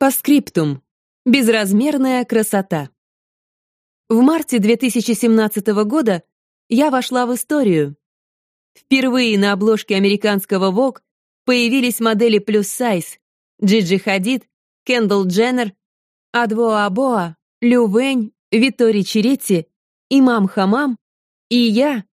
По скриптум. Безразмерная красота. В марте 2017 года я вошла в историю. Впервые на обложке американского Vogue появились модели плюс сайз Джиджи Хадид, Кендалл Дженнер, Адво Абоа, Лю Вэнь, Витори Черетти, Имам Хамам и я.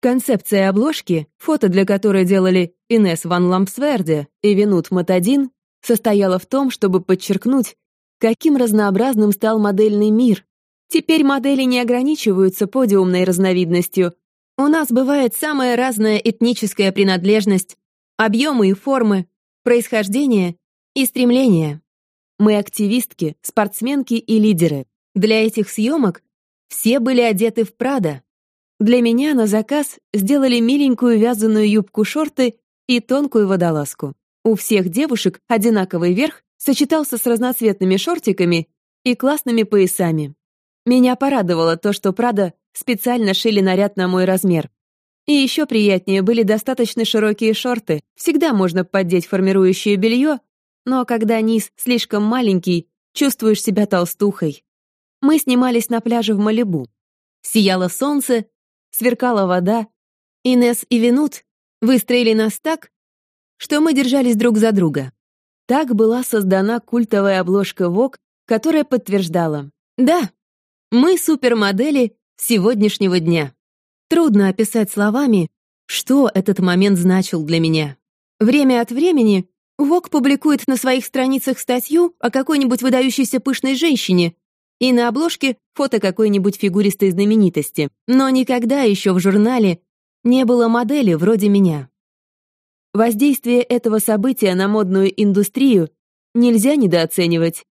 Концепция обложки, фото для которой делали Инес Ван Лампсверде и Винут Матадин, состояла в том, чтобы подчеркнуть, каким разнообразным стал модельный мир. Теперь модели не ограничиваются подиумной разновидностью. У нас бывает самая разная этническая принадлежность, объемы и формы, происхождение и стремления. Мы активистки, спортсменки и лидеры. Для этих съемок все были одеты в Прада. Для меня на заказ сделали миленькую вязаную юбку-шорты и тонкую водолазку. У всех девушек одинаковый верх сочетался с разноцветными шортиками и классными поясами. Меня порадовало то, что Прада специально шили наряд на мой размер. И еще приятнее были достаточно широкие шорты. Всегда можно поддеть формирующее белье, но когда низ слишком маленький, чувствуешь себя толстухой. Мы снимались на пляже в Малибу. Сияло солнце, сверкала вода. Инес и Винут выстроили нас так, что мы держались друг за друга. Так была создана культовая обложка Vogue, которая подтверждала «Да, мы супермодели сегодняшнего дня». Трудно описать словами, что этот момент значил для меня. Время от времени Vogue публикует на своих страницах статью о какой-нибудь выдающейся пышной женщине, и на обложке фото какой-нибудь фигуристой знаменитости, но никогда еще в журнале не было модели вроде меня. Воздействие этого события на модную индустрию нельзя недооценивать.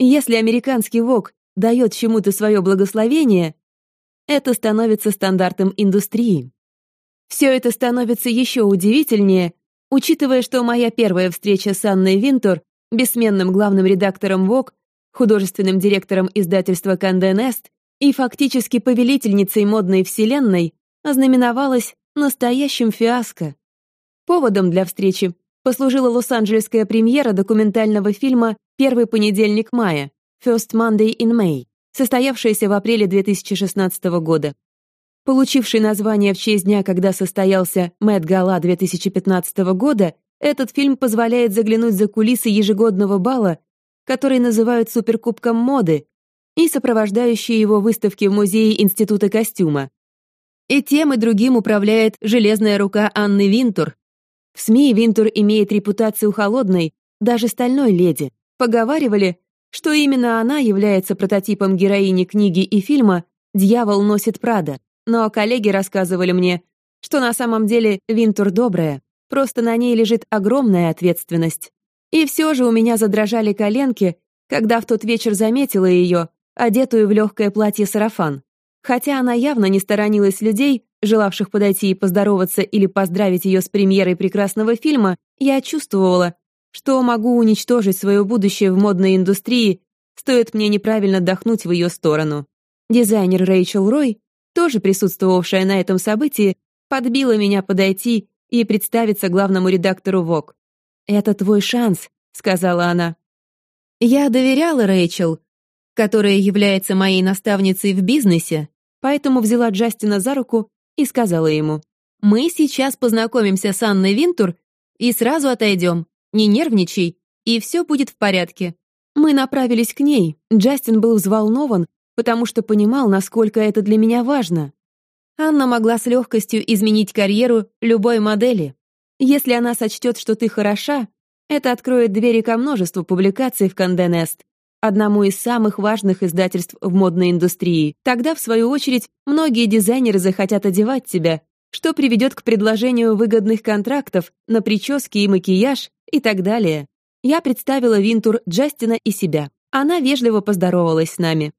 Если американский ВОК дает чему-то свое благословение, это становится стандартом индустрии. Все это становится еще удивительнее, учитывая, что моя первая встреча с Анной Винтур, бессменным главным редактором ВОК, художественным директором издательства Канде Нест и фактически повелительницей модной вселенной, ознаменовалась настоящим фиаско. Поводом для встречи послужила лос-анджелесская премьера документального фильма «Первый понедельник мая» First Monday in May, состоявшаяся в апреле 2016 года. Получивший название в честь дня, когда состоялся Мэтт Гала 2015 года, этот фильм позволяет заглянуть за кулисы ежегодного бала, который называют Суперкубком моды, и сопровождающие его выставки в Музее Института костюма. И тем и другим управляет железная рука Анны Винтур, в СМИ Винтур имеет репутацию холодной, даже стальной леди. Поговаривали, что именно она является прототипом героини книги и фильма «Дьявол носит Прада». Но коллеги рассказывали мне, что на самом деле Винтур добрая, просто на ней лежит огромная ответственность. И все же у меня задрожали коленки, когда в тот вечер заметила ее, одетую в легкое платье-сарафан. Хотя она явно не сторонилась людей, желавших подойти и поздороваться или поздравить ее с премьерой прекрасного фильма, я чувствовала, что могу уничтожить свое будущее в модной индустрии, стоит мне неправильно отдохнуть в ее сторону. Дизайнер Рэйчел Рой, тоже присутствовавшая на этом событии, подбила меня подойти и представиться главному редактору ВОК. «Это твой шанс», — сказала она. Я доверяла Рэйчел, которая является моей наставницей в бизнесе, поэтому взяла Джастина за руку и сказала ему, «Мы сейчас познакомимся с Анной Винтур и сразу отойдем. Не нервничай, и все будет в порядке». Мы направились к ней. Джастин был взволнован, потому что понимал, насколько это для меня важно. Анна могла с легкостью изменить карьеру любой модели. Если она сочтет, что ты хороша, это откроет двери ко множеству публикаций в Конденест одному из самых важных издательств в модной индустрии. Тогда, в свою очередь, многие дизайнеры захотят одевать тебя, что приведет к предложению выгодных контрактов на прически и макияж и так далее. Я представила Винтур Джастина и себя. Она вежливо поздоровалась с нами.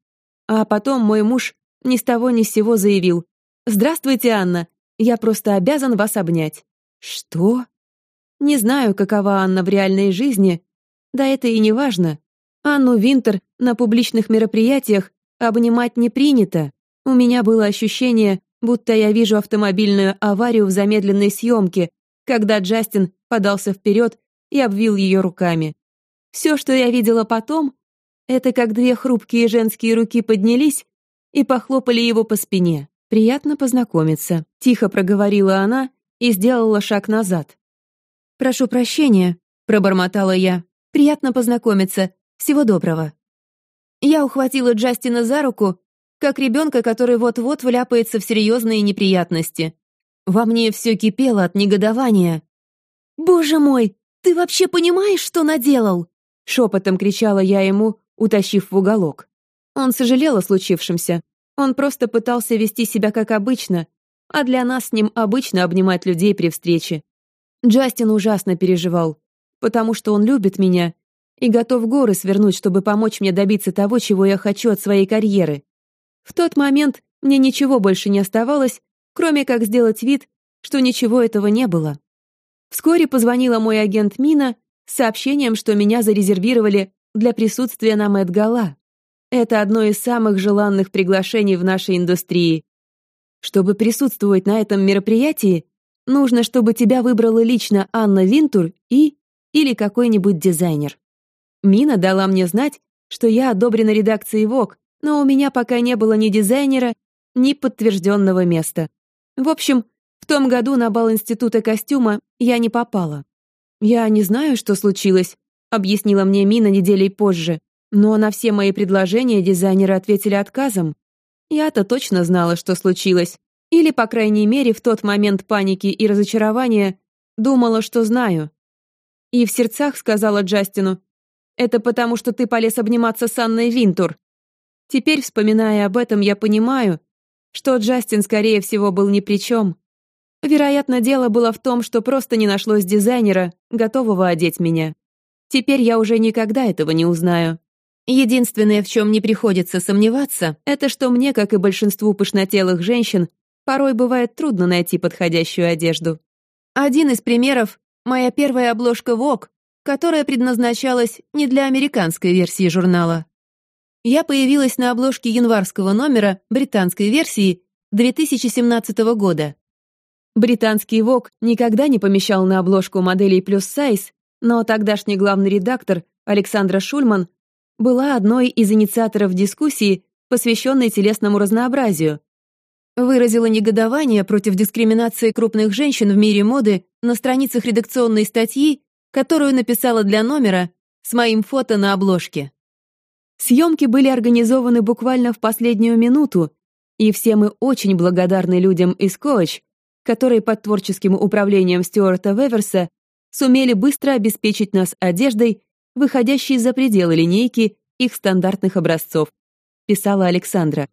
А потом мой муж ни с того ни с сего заявил. «Здравствуйте, Анна. Я просто обязан вас обнять». «Что?» Не знаю, какова Анна в реальной жизни. Да это и не важно. Анну Винтер на публичных мероприятиях обнимать не принято. У меня было ощущение, будто я вижу автомобильную аварию в замедленной съемке, когда Джастин подался вперед и обвил ее руками. Все, что я видела потом, это как две хрупкие женские руки поднялись и похлопали его по спине. «Приятно познакомиться», — тихо проговорила она и сделала шаг назад. «Прошу прощения», — пробормотала я. «Приятно познакомиться. Всего доброго». Я ухватила Джастина за руку, как ребенка, который вот-вот вляпается в серьезные неприятности. Во мне все кипело от негодования. «Боже мой, ты вообще понимаешь, что наделал?» Шепотом кричала я ему, утащив в уголок. Он сожалел о случившемся. Он просто пытался вести себя как обычно, а для нас с ним обычно обнимать людей при встрече. Джастин ужасно переживал, потому что он любит меня и готов горы свернуть, чтобы помочь мне добиться того, чего я хочу от своей карьеры. В тот момент мне ничего больше не оставалось, кроме как сделать вид, что ничего этого не было. Вскоре позвонила мой агент Мина с сообщением, что меня зарезервировали для присутствия на Мэт Гала. Это одно из самых желанных приглашений в нашей индустрии. Чтобы присутствовать на этом мероприятии, нужно, чтобы тебя выбрала лично Анна Винтур и... или какой-нибудь дизайнер. Мина дала мне знать, что я одобрена редакцией Vogue, но у меня пока не было ни дизайнера, ни подтвержденного места. В общем, в том году на бал Института костюма я не попала. «Я не знаю, что случилось», — объяснила мне Мина неделей позже, но на все мои предложения дизайнеры ответили отказом. Я-то точно знала, что случилось. Или, по крайней мере, в тот момент паники и разочарования думала, что знаю. И в сердцах сказала Джастину, «Это потому, что ты полез обниматься с Анной Винтур». Теперь, вспоминая об этом, я понимаю, что Джастин, скорее всего, был ни при чем. Вероятно, дело было в том, что просто не нашлось дизайнера, готового одеть меня. Теперь я уже никогда этого не узнаю. Единственное, в чем не приходится сомневаться, это что мне, как и большинству пышнотелых женщин, порой бывает трудно найти подходящую одежду. Один из примеров — моя первая обложка Vogue, которая предназначалась не для американской версии журнала. Я появилась на обложке январского номера британской версии 2017 года. Британский Vogue никогда не помещал на обложку моделей плюс сайз, но тогдашний главный редактор Александра Шульман была одной из инициаторов дискуссии, посвященной телесному разнообразию. Выразила негодование против дискриминации крупных женщин в мире моды на страницах редакционной статьи, которую написала для номера с моим фото на обложке. Съемки были организованы буквально в последнюю минуту, и все мы очень благодарны людям из Коуч, которые под творческим управлением Стюарта Веверса сумели быстро обеспечить нас одеждой, выходящей за пределы линейки их стандартных образцов, писала Александра.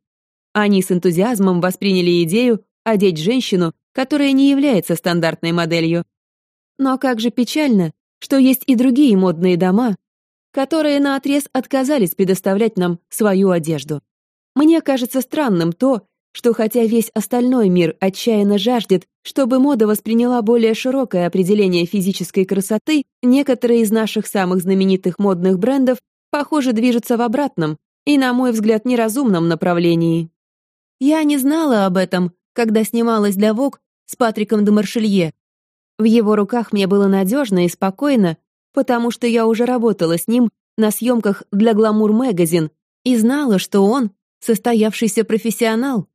Они с энтузиазмом восприняли идею одеть женщину, которая не является стандартной моделью. Но как же печально, что есть и другие модные дома, которые наотрез отказались предоставлять нам свою одежду. Мне кажется странным то, что хотя весь остальной мир отчаянно жаждет, чтобы мода восприняла более широкое определение физической красоты, некоторые из наших самых знаменитых модных брендов, похоже, движутся в обратном и, на мой взгляд, неразумном направлении. Я не знала об этом, когда снималась для Vogue с Патриком де Маршелье. В его руках мне было надежно и спокойно, потому что я уже работала с ним на съемках для Glamour Magazine и знала, что он состоявшийся профессионал.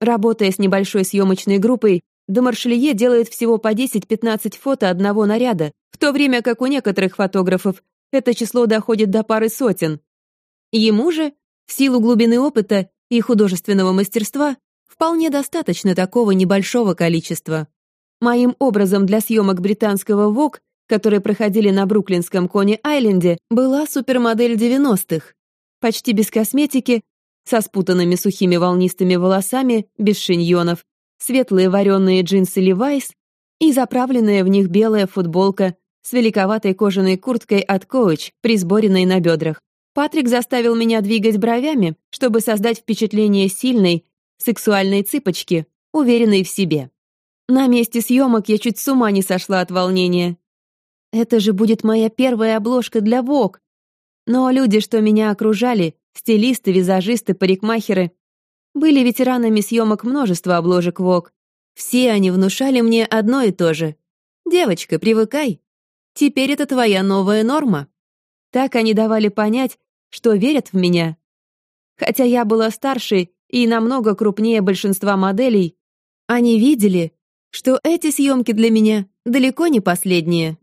Работая с небольшой съемочной группой, Демаршелье делает всего по 10-15 фото одного наряда, в то время как у некоторых фотографов это число доходит до пары сотен. Ему же, в силу глубины опыта и художественного мастерства, вполне достаточно такого небольшого количества. Моим образом для съемок британского Vogue которые проходили на бруклинском Кони-Айленде, была супермодель 90-х. Почти без косметики, со спутанными сухими волнистыми волосами, без шиньонов, светлые вареные джинсы Levi's и заправленная в них белая футболка с великоватой кожаной курткой от Coach, присборенной на бедрах. Патрик заставил меня двигать бровями, чтобы создать впечатление сильной, сексуальной цыпочки, уверенной в себе. На месте съемок я чуть с ума не сошла от волнения. Это же будет моя первая обложка для Vogue. Но люди, что меня окружали, стилисты, визажисты, парикмахеры, были ветеранами съемок множества обложек Vogue. Все они внушали мне одно и то же. «Девочка, привыкай. Теперь это твоя новая норма». Так они давали понять, что верят в меня. Хотя я была старше и намного крупнее большинства моделей, они видели, что эти съемки для меня далеко не последние.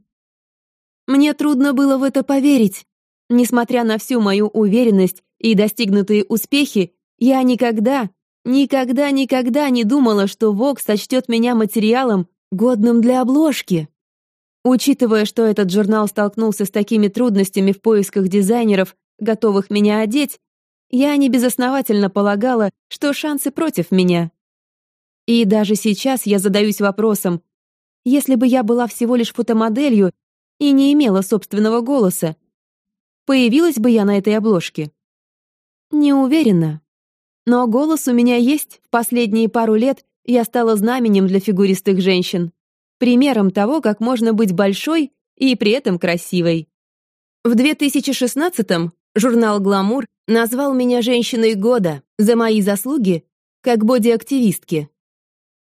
Мне трудно было в это поверить. Несмотря на всю мою уверенность и достигнутые успехи, я никогда, никогда, никогда не думала, что Вокс сочтет меня материалом, годным для обложки. Учитывая, что этот журнал столкнулся с такими трудностями в поисках дизайнеров, готовых меня одеть, я небезосновательно полагала, что шансы против меня. И даже сейчас я задаюсь вопросом, если бы я была всего лишь фотомоделью и не имела собственного голоса, появилась бы я на этой обложке? Не уверена. Но голос у меня есть. В последние пару лет я стала знаменем для фигуристых женщин. Примером того, как можно быть большой и при этом красивой. В 2016-м журнал «Гламур» назвал меня «Женщиной года» за мои заслуги как боди-активистки.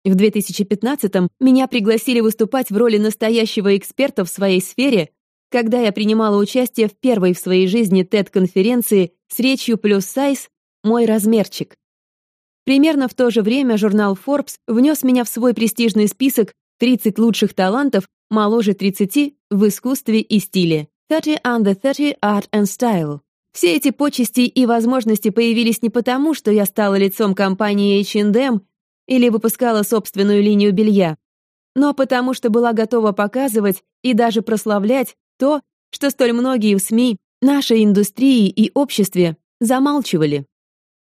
В 2015-м меня пригласили выступать в роли настоящего эксперта в своей сфере, когда я принимала участие в первой в своей жизни TED-конференции с речью плюс сайз «Мой размерчик». Примерно в то же время журнал Forbes внес меня в свой престижный список 30 лучших талантов моложе 30 в искусстве и стиле. 30 under 30 Art and Style. Все эти почести и возможности появились не потому, что я стала лицом компании H&M или выпускала собственную линию белья, но потому что была готова показывать и даже прославлять то, что столь многие в СМИ, нашей индустрии и обществе замалчивали.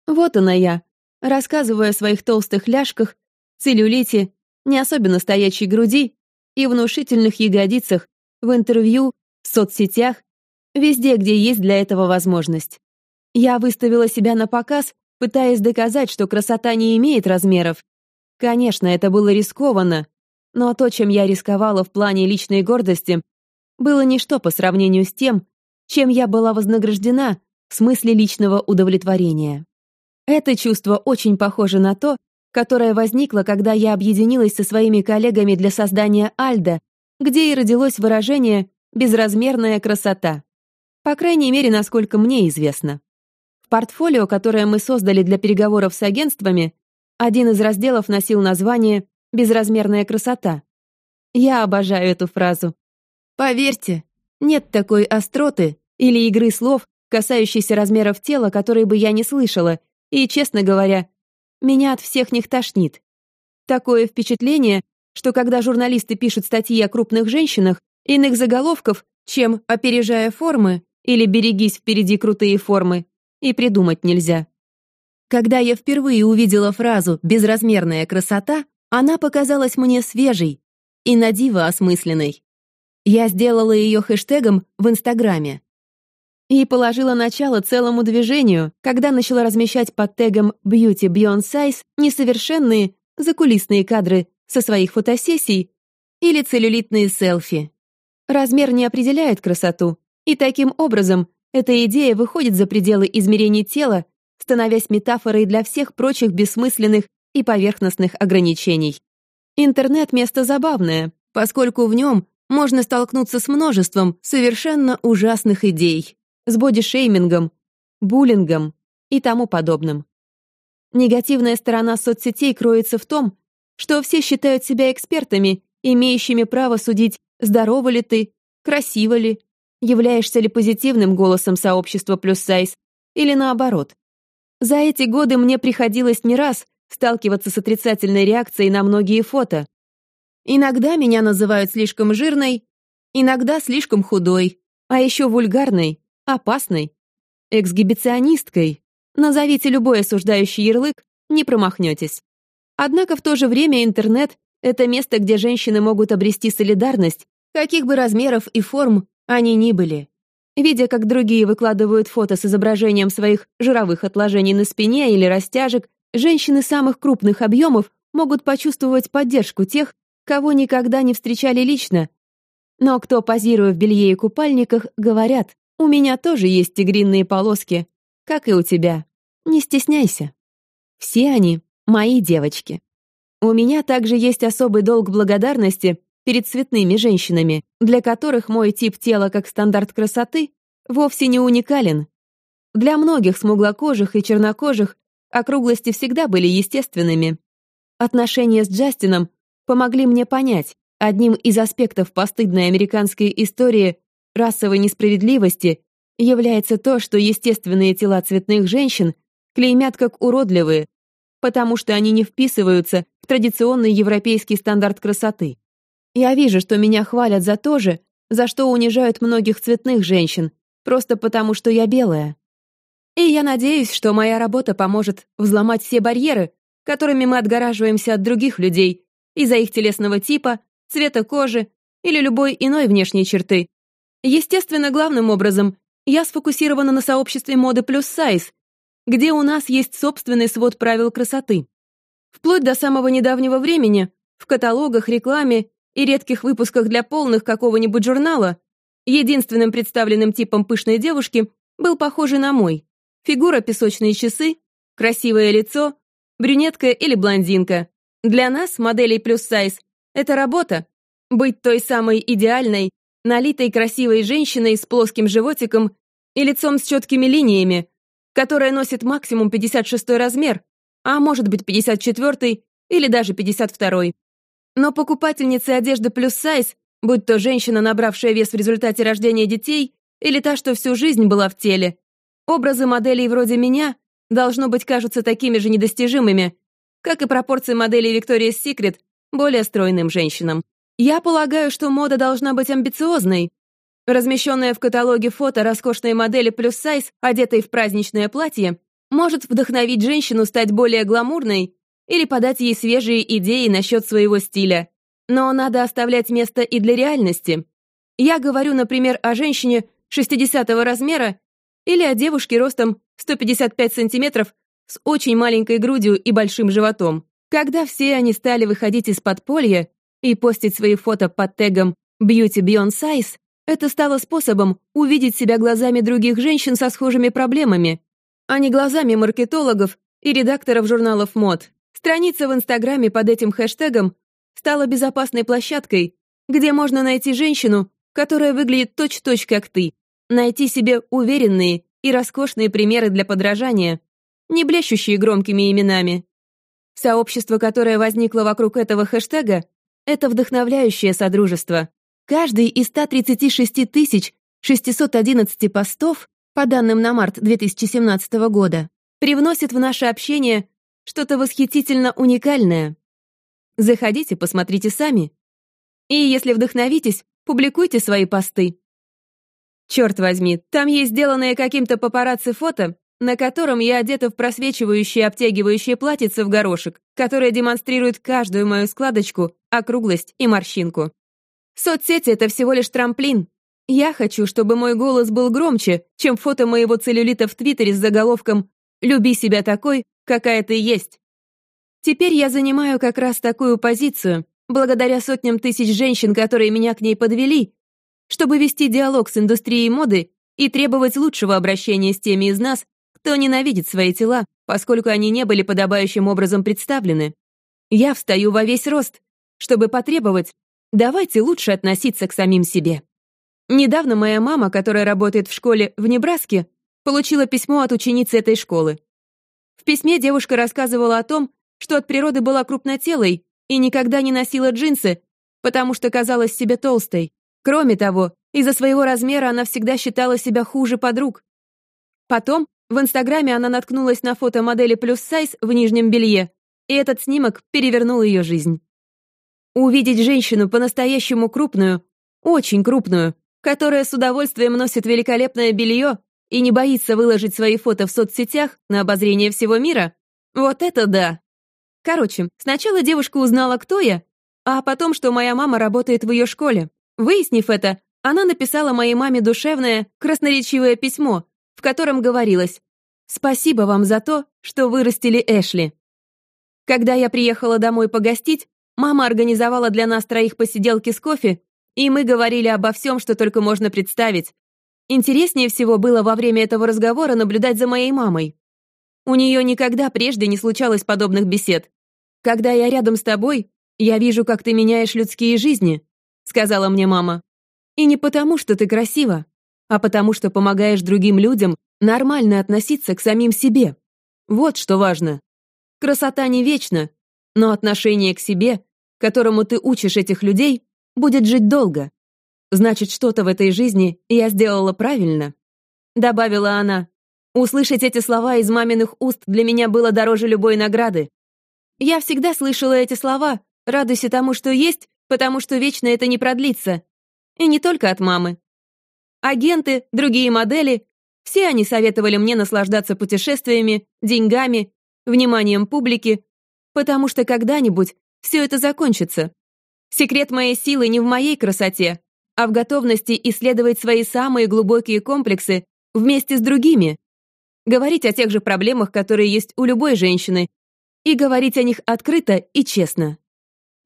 Вот она я, рассказывая о своих толстых ляжках, целлюлите, не особенно стоячей груди и внушительных ягодицах в интервью, в соцсетях, везде, где есть для этого возможность. Я выставила себя на показ, пытаясь доказать, что красота не имеет размеров. Конечно, это было рискованно, но то, чем я рисковала в плане личной гордости, было ничто по сравнению с тем, чем я была вознаграждена в смысле личного удовлетворения. Это чувство очень похоже на то, которое возникло, когда я объединилась со своими коллегами для создания Альда, где и родилось выражение «безразмерная красота». По крайней мере, насколько мне известно. В портфолио, которое мы создали для переговоров с агентствами, один из разделов носил название «Безразмерная красота». Я обожаю эту фразу. Поверьте, нет такой остроты или игры слов, касающейся размеров тела, которые бы я не слышала, и, честно говоря, меня от всех них тошнит. Такое впечатление, что когда журналисты пишут статьи о крупных женщинах, иных заголовков, чем «опережая формы» или «берегись впереди крутые формы», и придумать нельзя. Когда я впервые увидела фразу «безразмерная красота», она показалась мне свежей и на диво осмысленной. Я сделала ее хэштегом в Инстаграме. И положила начало целому движению, когда начала размещать под тегом «Beauty Beyond Size» несовершенные, закулисные кадры со своих фотосессий или целлюлитные селфи. Размер не определяет красоту, и таким образом эта идея выходит за пределы измерений тела, становясь метафорой для всех прочих бессмысленных и поверхностных ограничений. Интернет — место забавное, поскольку в нем можно столкнуться с множеством совершенно ужасных идей, с бодишеймингом, буллингом и тому подобным. Негативная сторона соцсетей кроется в том, что все считают себя экспертами, имеющими право судить, здорова ли ты, красива ли, являешься ли позитивным голосом сообщества плюс сайз, или наоборот. За эти годы мне приходилось не раз сталкиваться с отрицательной реакцией на многие фото, Иногда меня называют слишком жирной, иногда слишком худой, а еще вульгарной, опасной, эксгибиционисткой. Назовите любой осуждающий ярлык, не промахнетесь. Однако в то же время интернет — это место, где женщины могут обрести солидарность, каких бы размеров и форм они ни были. Видя, как другие выкладывают фото с изображением своих жировых отложений на спине или растяжек, женщины самых крупных объемов могут почувствовать поддержку тех, кого никогда не встречали лично. Но кто, позируя в белье и купальниках, говорят, у меня тоже есть тигринные полоски, как и у тебя. Не стесняйся. Все они мои девочки. У меня также есть особый долг благодарности перед цветными женщинами, для которых мой тип тела как стандарт красоты вовсе не уникален. Для многих смуглокожих и чернокожих округлости всегда были естественными. Отношения с Джастином помогли мне понять, одним из аспектов постыдной американской истории расовой несправедливости является то, что естественные тела цветных женщин клеймят как уродливые, потому что они не вписываются в традиционный европейский стандарт красоты. Я вижу, что меня хвалят за то же, за что унижают многих цветных женщин, просто потому что я белая. И я надеюсь, что моя работа поможет взломать все барьеры, которыми мы отгораживаемся от других людей из-за их телесного типа, цвета кожи или любой иной внешней черты. Естественно, главным образом я сфокусирована на сообществе моды плюс сайз, где у нас есть собственный свод правил красоты. Вплоть до самого недавнего времени в каталогах, рекламе и редких выпусках для полных какого-нибудь журнала единственным представленным типом пышной девушки был похожий на мой. Фигура песочные часы, красивое лицо, брюнетка или блондинка. Для нас, моделей плюс сайз, это работа. Быть той самой идеальной, налитой красивой женщиной с плоским животиком и лицом с четкими линиями, которая носит максимум 56 размер, а может быть 54 или даже 52. Но покупательницы одежды плюс сайз, будь то женщина, набравшая вес в результате рождения детей, или та, что всю жизнь была в теле, образы моделей вроде меня, должно быть, кажутся такими же недостижимыми, как и пропорции моделей Victoria's Secret более стройным женщинам. Я полагаю, что мода должна быть амбициозной, Размещенное в каталоге фото роскошной модели плюс сайз, одетой в праздничное платье, может вдохновить женщину стать более гламурной или подать ей свежие идеи насчет своего стиля. Но надо оставлять место и для реальности. Я говорю, например, о женщине 60 размера или о девушке ростом 155 сантиметров с очень маленькой грудью и большим животом. Когда все они стали выходить из подполья и постить свои фото под тегом «Beauty Beyond Size», это стало способом увидеть себя глазами других женщин со схожими проблемами, а не глазами маркетологов и редакторов журналов мод. Страница в Инстаграме под этим хэштегом стала безопасной площадкой, где можно найти женщину, которая выглядит точь-точь -точь как ты, найти себе уверенные и роскошные примеры для подражания, не блещущие громкими именами. Сообщество, которое возникло вокруг этого хэштега, это вдохновляющее содружество. Каждый из 136 тысяч 611 постов, по данным на март 2017 года, привносит в наше общение что-то восхитительно уникальное. Заходите, посмотрите сами. И если вдохновитесь, публикуйте свои посты. Черт возьми, там есть сделанное каким-то папарацци фото, на котором я одета в просвечивающее обтягивающее платьице в горошек, которое демонстрирует каждую мою складочку, округлость и морщинку. Соцсети — это всего лишь трамплин. Я хочу, чтобы мой голос был громче, чем фото моего целлюлита в Твиттере с заголовком «Люби себя такой, какая ты есть». Теперь я занимаю как раз такую позицию, благодаря сотням тысяч женщин, которые меня к ней подвели, чтобы вести диалог с индустрией моды и требовать лучшего обращения с теми из нас, кто ненавидит свои тела, поскольку они не были подобающим образом представлены. Я встаю во весь рост, чтобы потребовать, Давайте лучше относиться к самим себе. Недавно моя мама, которая работает в школе в Небраске, получила письмо от ученицы этой школы. В письме девушка рассказывала о том, что от природы была крупнотелой и никогда не носила джинсы, потому что казалась себе толстой. Кроме того, из-за своего размера она всегда считала себя хуже подруг. Потом в Инстаграме она наткнулась на фото модели плюс сайз в нижнем белье, и этот снимок перевернул ее жизнь. Увидеть женщину по-настоящему крупную, очень крупную, которая с удовольствием носит великолепное белье и не боится выложить свои фото в соцсетях на обозрение всего мира, вот это да! Короче, сначала девушка узнала, кто я, а потом, что моя мама работает в ее школе. Выяснив это, она написала моей маме душевное, красноречивое письмо, в котором говорилось «Спасибо вам за то, что вырастили Эшли». Когда я приехала домой погостить, Мама организовала для нас троих посиделки с кофе, и мы говорили обо всем, что только можно представить. Интереснее всего было во время этого разговора наблюдать за моей мамой. У нее никогда прежде не случалось подобных бесед. «Когда я рядом с тобой, я вижу, как ты меняешь людские жизни», — сказала мне мама. «И не потому, что ты красива, а потому что помогаешь другим людям нормально относиться к самим себе. Вот что важно. Красота не вечна, но отношение к себе, которому ты учишь этих людей, будет жить долго. Значит, что-то в этой жизни я сделала правильно. Добавила она. Услышать эти слова из маминых уст для меня было дороже любой награды. Я всегда слышала эти слова, радуйся тому, что есть, потому что вечно это не продлится. И не только от мамы. Агенты, другие модели, все они советовали мне наслаждаться путешествиями, деньгами, вниманием публики, потому что когда-нибудь все это закончится. Секрет моей силы не в моей красоте, а в готовности исследовать свои самые глубокие комплексы вместе с другими. Говорить о тех же проблемах, которые есть у любой женщины, и говорить о них открыто и честно.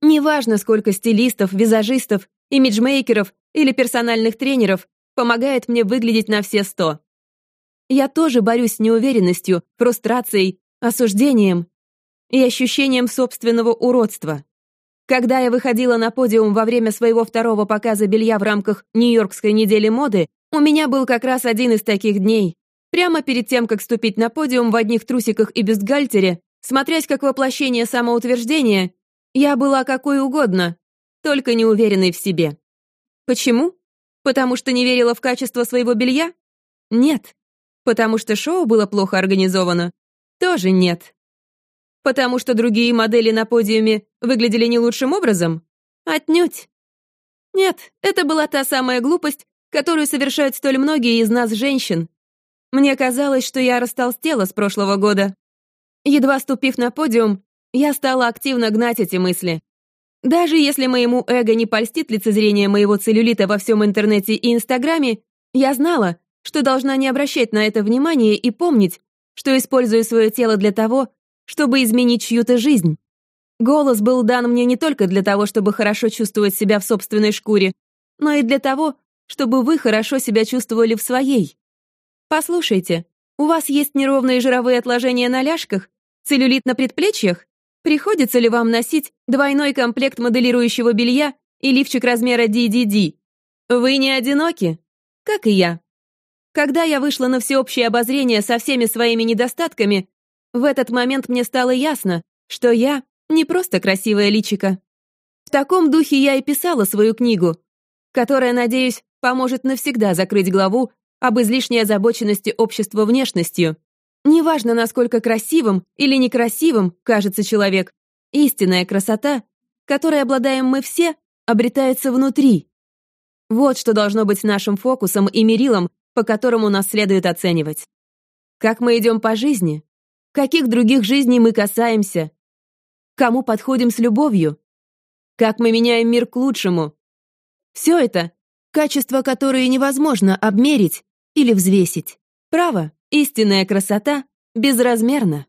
Неважно, сколько стилистов, визажистов, имиджмейкеров или персональных тренеров помогает мне выглядеть на все сто. Я тоже борюсь с неуверенностью, фрустрацией, осуждением и ощущением собственного уродства. Когда я выходила на подиум во время своего второго показа белья в рамках Нью-Йоркской недели моды, у меня был как раз один из таких дней. Прямо перед тем, как ступить на подиум в одних трусиках и бюстгальтере, смотрясь как воплощение самоутверждения, я была какой угодно, только не уверенной в себе. Почему? Потому что не верила в качество своего белья? Нет. Потому что шоу было плохо организовано? Тоже нет. Потому что другие модели на подиуме выглядели не лучшим образом? Отнюдь. Нет, это была та самая глупость, которую совершают столь многие из нас женщин. Мне казалось, что я растолстела с прошлого года. Едва ступив на подиум, я стала активно гнать эти мысли. Даже если моему эго не польстит лицезрение моего целлюлита во всем интернете и инстаграме, я знала, что должна не обращать на это внимания и помнить, что использую свое тело для того, чтобы изменить чью-то жизнь. Голос был дан мне не только для того, чтобы хорошо чувствовать себя в собственной шкуре, но и для того, чтобы вы хорошо себя чувствовали в своей. Послушайте, у вас есть неровные жировые отложения на ляжках, целлюлит на предплечьях? Приходится ли вам носить двойной комплект моделирующего белья и лифчик размера DDD? Вы не одиноки, как и я. Когда я вышла на всеобщее обозрение со всеми своими недостатками, в этот момент мне стало ясно, что я не просто красивая личика. В таком духе я и писала свою книгу, которая, надеюсь, поможет навсегда закрыть главу об излишней озабоченности общества внешностью. Неважно, насколько красивым или некрасивым кажется человек, истинная красота, которой обладаем мы все, обретается внутри. Вот что должно быть нашим фокусом и мерилом по которому нас следует оценивать. Как мы идем по жизни? Каких других жизней мы касаемся? Кому подходим с любовью? Как мы меняем мир к лучшему? Все это — качества, которые невозможно обмерить или взвесить. Право, истинная красота безразмерна.